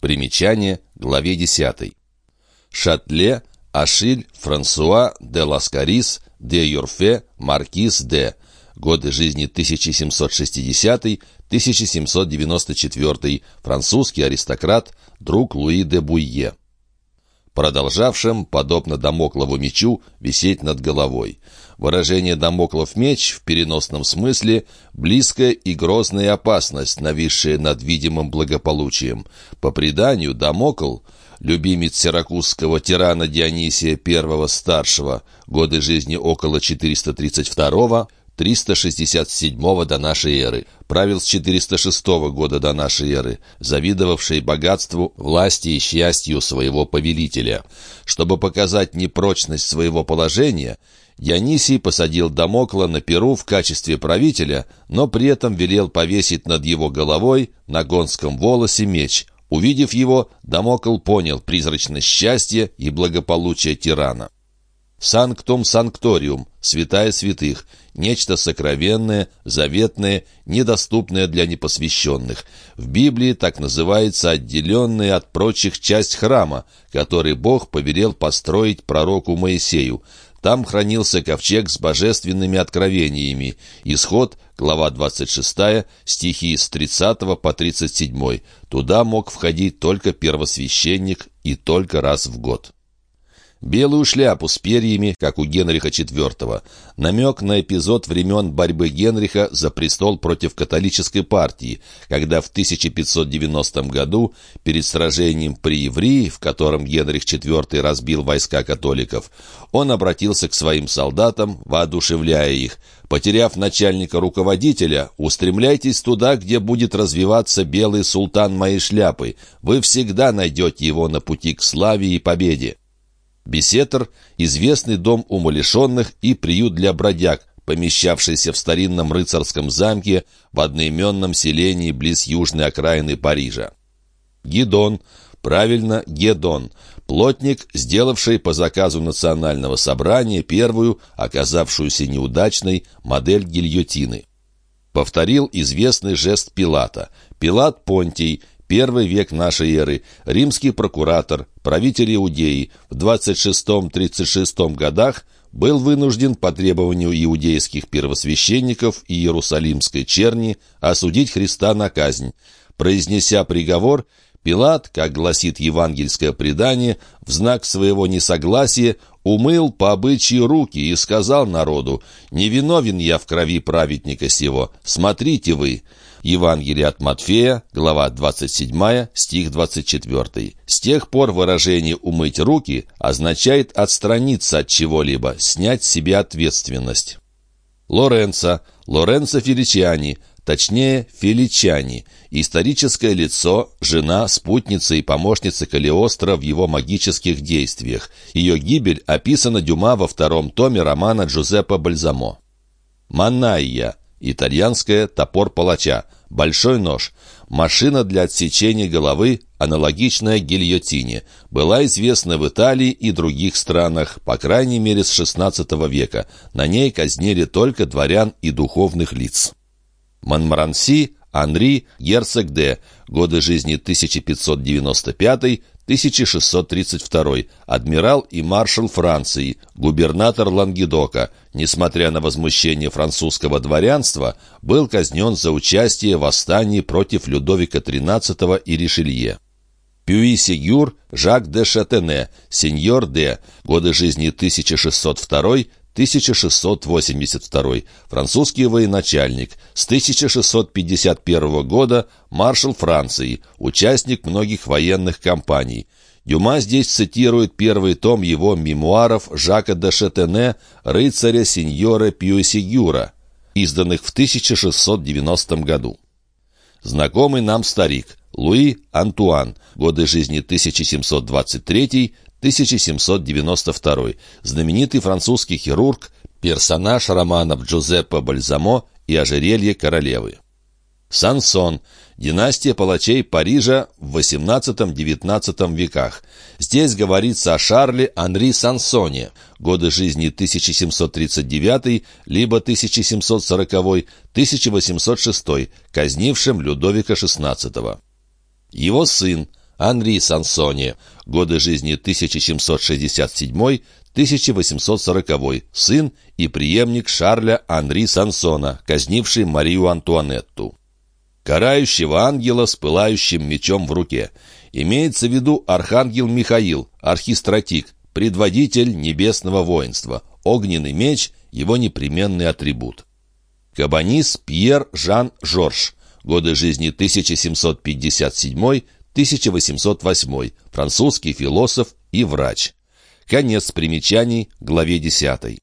Примечание, главе 10. Шатле, Ашиль, Франсуа, де Ласкарис, де Юрфе, Маркиз де. Годы жизни 1760-1794. Французский аристократ, друг Луи де Буйе продолжавшим, подобно домоклову мечу, висеть над головой. Выражение «домоклов меч» в переносном смысле – близкая и грозная опасность, нависшая над видимым благополучием. По преданию, Дамокл – любимец сиракузского тирана Дионисия I Старшего, годы жизни около 432 367 до нашей эры, правил с 406 года до нашей эры, завидовавший богатству, власти и счастью своего повелителя. Чтобы показать непрочность своего положения, Дионисий посадил Дамокла на Перу в качестве правителя, но при этом велел повесить над его головой на гонском волосе меч. Увидев его, Дамокл понял призрачность счастья и благополучия тирана. Санктум Санкториум, святая святых, нечто сокровенное, заветное, недоступное для непосвященных. В Библии так называется отделенная от прочих часть храма, который Бог повелел построить пророку Моисею. Там хранился ковчег с божественными откровениями. Исход, глава 26, стихи с 30 по 37. Туда мог входить только первосвященник и только раз в год белую шляпу с перьями, как у Генриха IV. Намек на эпизод времен борьбы Генриха за престол против католической партии, когда в 1590 году, перед сражением при Еврии, в котором Генрих IV разбил войска католиков, он обратился к своим солдатам, воодушевляя их. «Потеряв начальника-руководителя, устремляйтесь туда, где будет развиваться белый султан моей шляпы. Вы всегда найдете его на пути к славе и победе». Бесетр – известный дом умалишенных и приют для бродяг, помещавшийся в старинном рыцарском замке в одноименном селении близ южной окраины Парижа. Гидон, правильно, Гедон, плотник, сделавший по заказу национального собрания первую, оказавшуюся неудачной, модель гильотины. Повторил известный жест Пилата. Пилат Понтий – Первый век нашей эры, римский прокуратор, правитель Иудеи, в 26-36 годах был вынужден по требованию иудейских первосвященников и иерусалимской черни осудить Христа на казнь. Произнеся приговор, Пилат, как гласит евангельское предание, в знак своего несогласия умыл по обычаю руки и сказал народу, «Не виновен я в крови праведника сего, смотрите вы». Евангелие от Матфея, глава 27, стих 24. С тех пор выражение «умыть руки» означает отстраниться от чего-либо, снять с себя ответственность. Лоренцо, Лоренцо Феличиани, точнее Феличани, историческое лицо, жена, спутница и помощница Калиостро в его магических действиях. Ее гибель описана Дюма во втором томе романа Джузеппе Бальзамо. Манайя, итальянское топор палача, Большой нож. Машина для отсечения головы, аналогичная гильотине, была известна в Италии и других странах, по крайней мере с XVI века. На ней казнили только дворян и духовных лиц. Монмаранси, Анри, герцог де, годы жизни 1595-1632, адмирал и маршал Франции, губернатор Лангедока, несмотря на возмущение французского дворянства, был казнен за участие в восстании против Людовика XIII и Ришелье. Пюи-Сигюр, Жак де Шатене, сеньор де, годы жизни 1602 1682, французский военачальник, с 1651 года маршал Франции, участник многих военных кампаний. Дюма здесь цитирует первый том его мемуаров Жака де Шетене «Рыцаря сеньора Пьюсигюра», изданных в 1690 году. Знакомый нам старик Луи Антуан, годы жизни 1723 1792. Знаменитый французский хирург, персонаж романов Джузеппе Бальзамо и ожерелье королевы. Сансон. Династия палачей Парижа в XVIII-XIX веках. Здесь говорится о Шарле Анри Сансоне, годы жизни 1739 либо 1740-1806, казнившем Людовика XVI. Его сын Анри Сансоне, годы жизни 1767-1840, сын и преемник Шарля Анри Сансона, казнивший Марию Антуанетту. Карающего ангела с пылающим мечом в руке. Имеется в виду архангел Михаил, архистратик, предводитель небесного воинства. Огненный меч — его непременный атрибут. Кабанис Пьер Жан Жорж. Годы жизни 1757-1808. Французский философ и врач. Конец примечаний, главе 10.